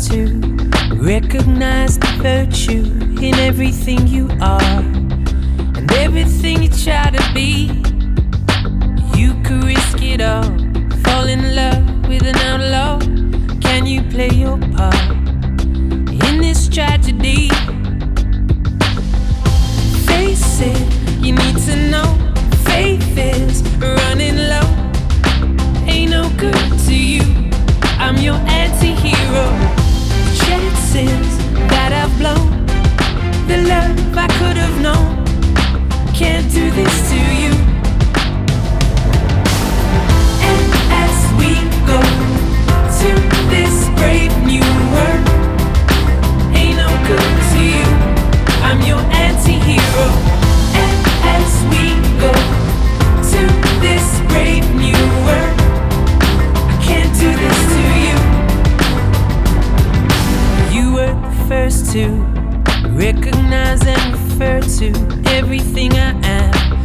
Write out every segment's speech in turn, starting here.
to recognize the virtue in everything you are and everything you try to be. You could risk it all, fall in love with an outlaw. Can you play your part first to recognize and refer to everything I am,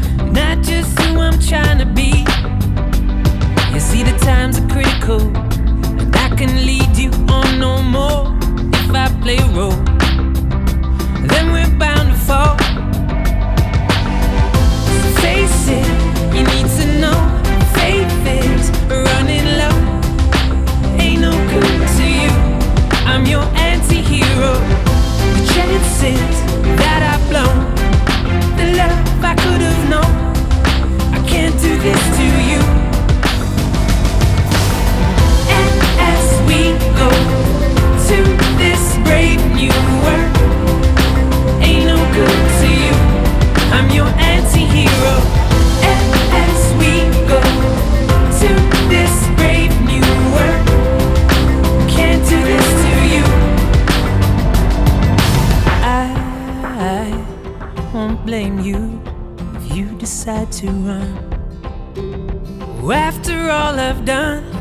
ain't no good to you. I'm your as we go to this brave new world, can't do this to you. I won't blame you if you decide to run. After all I've done,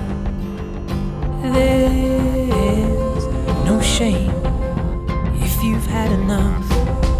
enough.